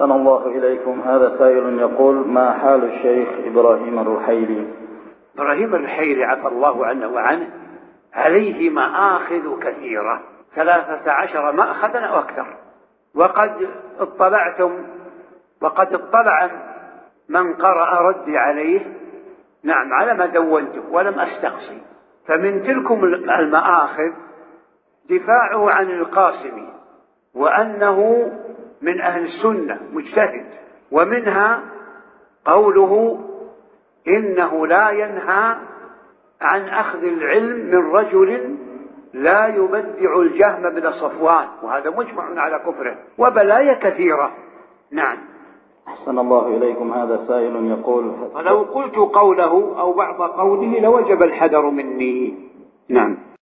أحسن الله إليكم. هذا سائل يقول ما حال الشيخ إبراهيم الرحيلي? إبراهيم الرحيلي عفى الله عنه وعنه عليه مآخذ كثيرة ثلاثة عشر مأخذا أو أكثر. وقد اطلعتم وقد اطلع من قرأ ردي عليه. نعم على ما دونته ولم أستقصي. فمن تلكم المآخذ دفاعه عن القاسم وأنه من أهل السنة مجتهد. ومنها قوله إنه لا ينهى عن أخذ العلم من رجل لا يبدع الجهم بن صفوان وهذا مجمع على كفره. وبلايا كثيرة. نعم. أحسن الله إليكم. هذا سائل يقول فلو قلت قوله أو بعض قوله لوجب الحذر مني. نعم.